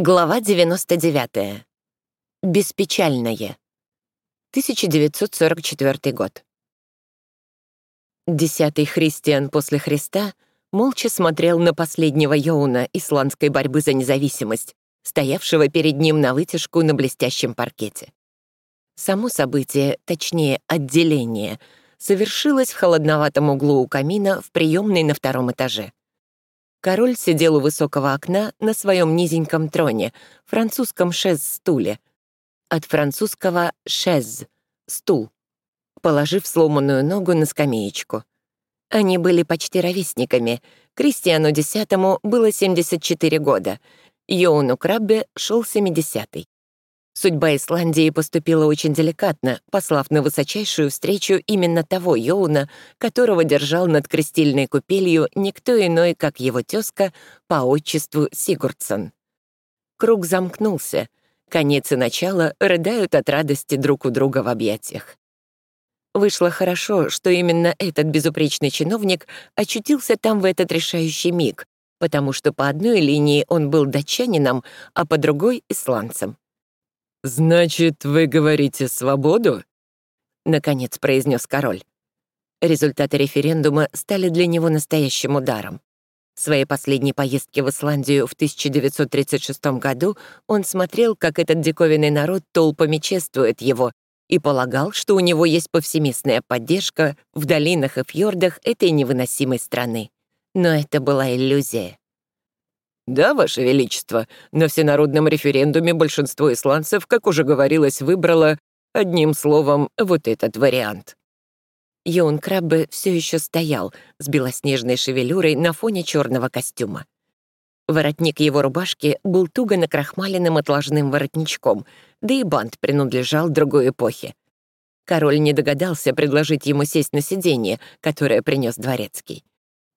Глава 99. Беспечальное. 1944 год. Десятый христиан после Христа молча смотрел на последнего Йоуна исландской борьбы за независимость, стоявшего перед ним на вытяжку на блестящем паркете. Само событие, точнее, отделение, совершилось в холодноватом углу у камина в приемной на втором этаже. Король сидел у высокого окна на своем низеньком троне, французском шез-стуле. От французского «шез» — стул, положив сломанную ногу на скамеечку. Они были почти ровесниками. Кристиану X было 74 года, Йоуну Краббе шел 70-й. Судьба Исландии поступила очень деликатно, послав на высочайшую встречу именно того Йоуна, которого держал над крестильной купелью никто иной, как его тезка по отчеству Сигурдсон. Круг замкнулся. Конец и начало рыдают от радости друг у друга в объятиях. Вышло хорошо, что именно этот безупречный чиновник очутился там в этот решающий миг, потому что по одной линии он был датчанином, а по другой — исландцем. «Значит, вы говорите свободу?» — наконец произнес король. Результаты референдума стали для него настоящим ударом. В своей последней поездке в Исландию в 1936 году он смотрел, как этот диковинный народ толпами чествует его, и полагал, что у него есть повсеместная поддержка в долинах и фьордах этой невыносимой страны. Но это была иллюзия. «Да, Ваше Величество, на всенародном референдуме большинство исландцев, как уже говорилось, выбрало, одним словом, вот этот вариант». Йон Краббе все еще стоял с белоснежной шевелюрой на фоне черного костюма. Воротник его рубашки был туго накрахмаленным отложным воротничком, да и бант принадлежал другой эпохе. Король не догадался предложить ему сесть на сиденье, которое принес дворецкий.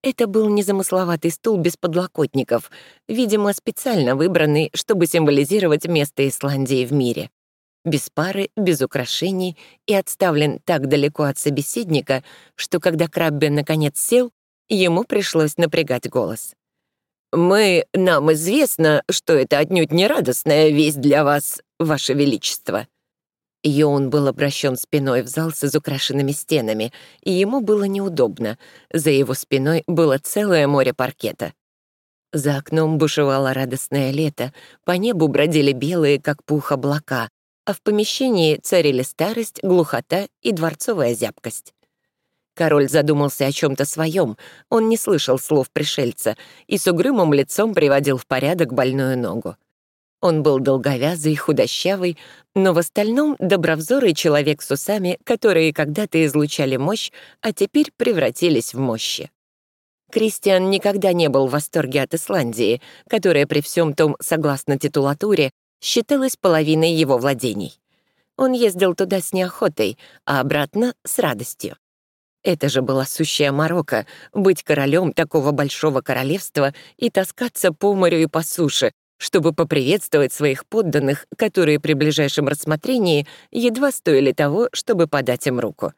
Это был незамысловатый стул без подлокотников, видимо, специально выбранный, чтобы символизировать место Исландии в мире. Без пары, без украшений и отставлен так далеко от собеседника, что когда Краббе наконец сел, ему пришлось напрягать голос. «Мы, нам известно, что это отнюдь не радостная весть для вас, Ваше Величество», Йоун был обращен спиной в зал с изукрашенными стенами, и ему было неудобно. За его спиной было целое море паркета. За окном бушевало радостное лето, по небу бродили белые, как пух, облака, а в помещении царили старость, глухота и дворцовая зябкость. Король задумался о чем то своем, он не слышал слов пришельца и с угрюмым лицом приводил в порядок больную ногу. Он был долговязый, худощавый, но в остальном добровзорый человек с усами, которые когда-то излучали мощь, а теперь превратились в мощи. Кристиан никогда не был в восторге от Исландии, которая при всем том, согласно титулатуре, считалась половиной его владений. Он ездил туда с неохотой, а обратно — с радостью. Это же была сущая морока — быть королем такого большого королевства и таскаться по морю и по суше, чтобы поприветствовать своих подданных, которые при ближайшем рассмотрении едва стоили того, чтобы подать им руку.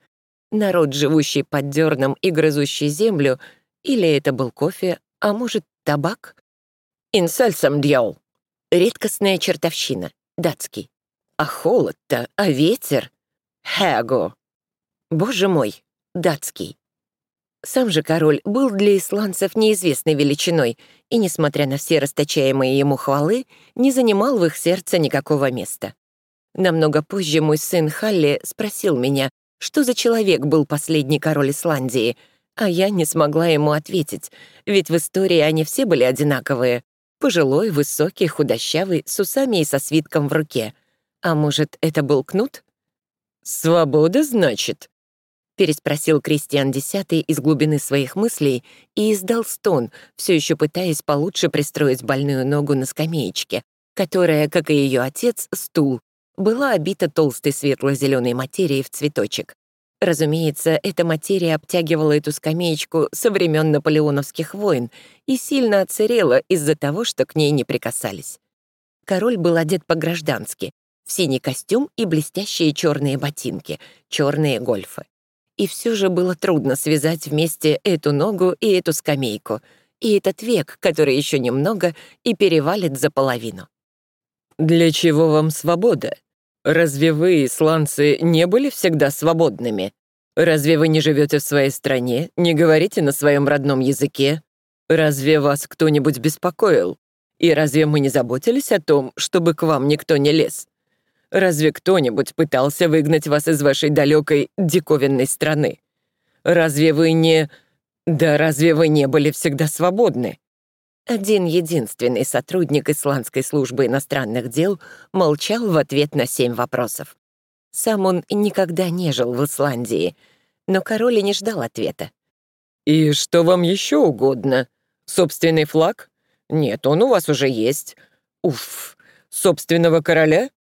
Народ, живущий под дерном и грызущий землю, или это был кофе, а может, табак? «Инсальсам дьял» — редкостная чертовщина, датский. А холод-то, а ветер? Хэго. Боже мой, датский. Сам же король был для исландцев неизвестной величиной и, несмотря на все расточаемые ему хвалы, не занимал в их сердце никакого места. Намного позже мой сын Халли спросил меня, что за человек был последний король Исландии, а я не смогла ему ответить, ведь в истории они все были одинаковые. Пожилой, высокий, худощавый, с усами и со свитком в руке. А может, это был кнут? «Свобода, значит?» — переспросил Кристиан X из глубины своих мыслей и издал стон, все еще пытаясь получше пристроить больную ногу на скамеечке, которая, как и ее отец, стул, была обита толстой светло-зеленой материей в цветочек. Разумеется, эта материя обтягивала эту скамеечку со времен наполеоновских войн и сильно отсырела из-за того, что к ней не прикасались. Король был одет по-граждански, в синий костюм и блестящие черные ботинки, черные гольфы. И все же было трудно связать вместе эту ногу и эту скамейку, и этот век, который еще немного и перевалит за половину. «Для чего вам свобода? Разве вы, исландцы, не были всегда свободными? Разве вы не живете в своей стране, не говорите на своем родном языке? Разве вас кто-нибудь беспокоил? И разве мы не заботились о том, чтобы к вам никто не лез? Разве кто-нибудь пытался выгнать вас из вашей далекой диковинной страны? Разве вы не... Да разве вы не были всегда свободны? Один единственный сотрудник Исландской службы иностранных дел молчал в ответ на семь вопросов. Сам он никогда не жил в Исландии, но король и не ждал ответа. «И что вам еще угодно? Собственный флаг? Нет, он у вас уже есть. Уф, собственного короля?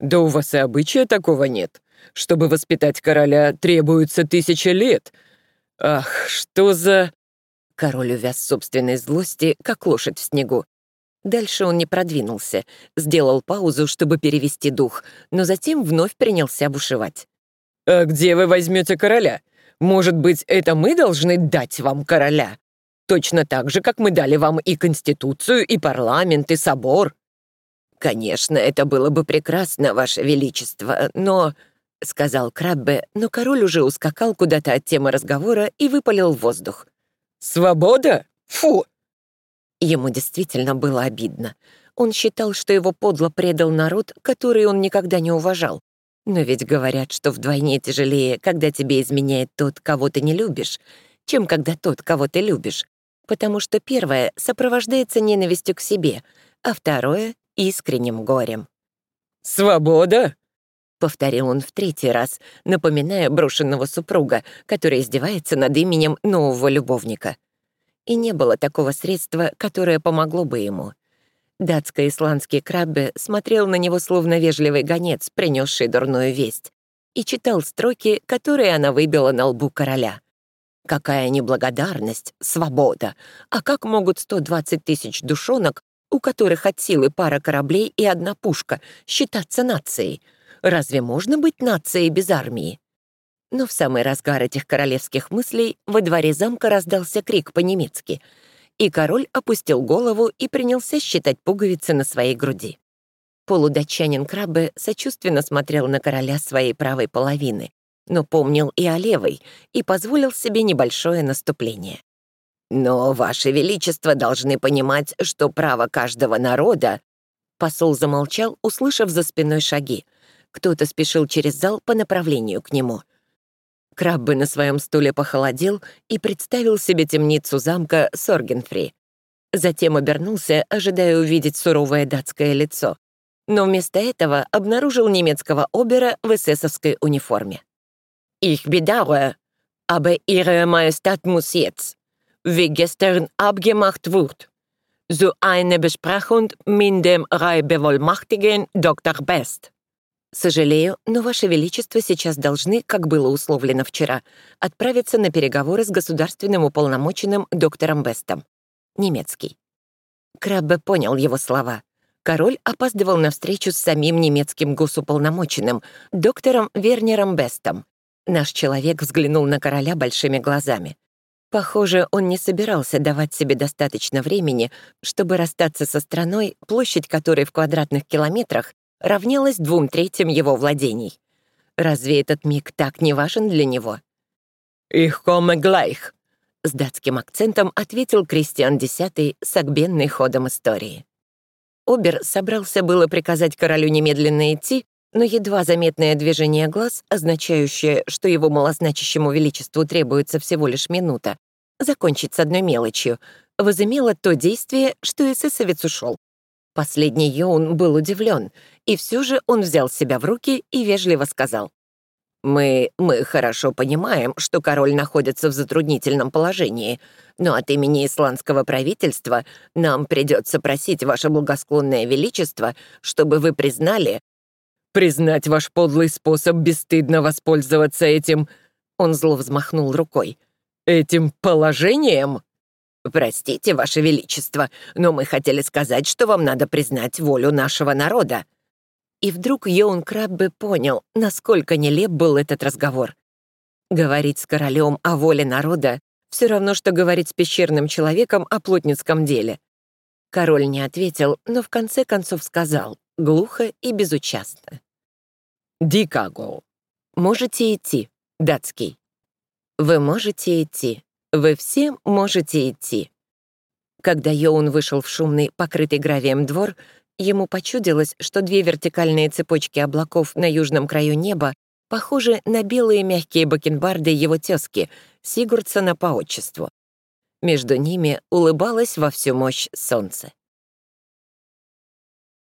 Да у вас и обычая такого нет. Чтобы воспитать короля, требуется тысяча лет. Ах, что за...» Король увяз собственной злости, как лошадь в снегу. Дальше он не продвинулся, сделал паузу, чтобы перевести дух, но затем вновь принялся бушевать. «А где вы возьмете короля? Может быть, это мы должны дать вам короля? Точно так же, как мы дали вам и Конституцию, и парламент, и собор». «Конечно, это было бы прекрасно, Ваше Величество, но...» — сказал Краббе, но король уже ускакал куда-то от темы разговора и выпалил воздух. «Свобода? Фу!» Ему действительно было обидно. Он считал, что его подло предал народ, который он никогда не уважал. Но ведь говорят, что вдвойне тяжелее, когда тебе изменяет тот, кого ты не любишь, чем когда тот, кого ты любишь. Потому что первое сопровождается ненавистью к себе, а второе — искренним горем. «Свобода?» — повторил он в третий раз, напоминая брошенного супруга, который издевается над именем нового любовника. И не было такого средства, которое помогло бы ему. Датско-исландский краббе смотрел на него словно вежливый гонец, принесший дурную весть, и читал строки, которые она выбила на лбу короля. Какая неблагодарность, свобода! А как могут 120 тысяч душонок, у которых от силы пара кораблей и одна пушка, считаться нацией? Разве можно быть нацией без армии? Но в самый разгар этих королевских мыслей во дворе замка раздался крик по-немецки, и король опустил голову и принялся считать пуговицы на своей груди. Полудатчанин Краббе сочувственно смотрел на короля своей правой половины, но помнил и о левой и позволил себе небольшое наступление. «Но, Ваше Величество, должны понимать, что право каждого народа...» Посол замолчал, услышав за спиной шаги — кто-то спешил через зал по направлению к нему. Краббы на своем стуле похолодел и представил себе темницу замка Соргенфри. Затем обернулся, ожидая увидеть суровое датское лицо. Но вместо этого обнаружил немецкого обера в эсэсовской униформе. «Ich bedauere, aber Ihre Majestät muss jetzt, wie gestern abgemacht wurde, so eine Besprechung mit dem Reichbevollmächtigen Dr. Best». «Сожалею, но Ваше Величество сейчас должны, как было условлено вчера, отправиться на переговоры с государственным уполномоченным доктором Бестом. Немецкий». Краббе понял его слова. Король опаздывал на встречу с самим немецким госуполномоченным, доктором Вернером Бестом. Наш человек взглянул на короля большими глазами. Похоже, он не собирался давать себе достаточно времени, чтобы расстаться со страной, площадь которой в квадратных километрах равнялась двум третьим его владений. Разве этот миг так не важен для него? «Их komme gleich», — с датским акцентом ответил Кристиан X с огбенной ходом истории. Обер собрался было приказать королю немедленно идти, но едва заметное движение глаз, означающее, что его малозначащему величеству требуется всего лишь минута, закончить с одной мелочью, возымело то действие, что эсэсовец ушел. Последний Йоун был удивлен, и все же он взял себя в руки и вежливо сказал. «Мы, мы хорошо понимаем, что король находится в затруднительном положении, но от имени исландского правительства нам придется просить ваше благосклонное величество, чтобы вы признали...» «Признать ваш подлый способ бесстыдно воспользоваться этим...» Он зло взмахнул рукой. «Этим положением?» «Простите, Ваше Величество, но мы хотели сказать, что вам надо признать волю нашего народа». И вдруг Йоун Краббе понял, насколько нелеп был этот разговор. Говорить с королем о воле народа все равно, что говорить с пещерным человеком о плотницком деле. Король не ответил, но в конце концов сказал, глухо и безучастно. «Дикаго». «Можете идти», датский. «Вы можете идти. Вы все можете идти». Когда Йоун вышел в шумный, покрытый гравием двор, ему почудилось, что две вертикальные цепочки облаков на южном краю неба похожи на белые мягкие бакенбарды его тезки, Сигурдсона по отчеству. Между ними улыбалось во всю мощь солнце.